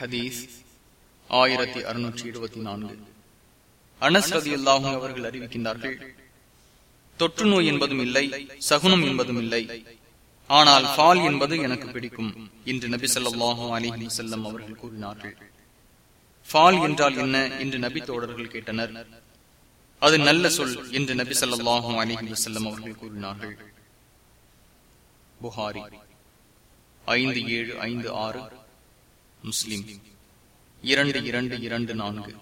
ஹதீஸ் ஆயிரத்தி அறுநூற்றி இருபத்தி நான்கு. அனஸ்ரதி அல்லாஹும் அவர்கள் அறிவிக்கின்றார்கள் தொற்று நோய் என்பதும் இல்லை சகுனம் என்பதும் இல்லை. ஆனால் பால் என்பது எனக்கு பிடிக்கும் என்று நபி சொல்லாஹும் அலிஹி செல்லம் அவர்கள் கூறினார்கள். பால் என்றால் என்ன? என்று நபி தோழர்கள் கேட்டனர். அது நல்ல சொல் என்று நபி சொல்லாஹும் அலிஹி செல்லம் அவர்கள் கூறினார்கள். புகாரி ஐந்து ஏழு ஐந்து ஆறு. முஸ்லிம். இரண்டு இரண்டு இரண்டு நான்கு.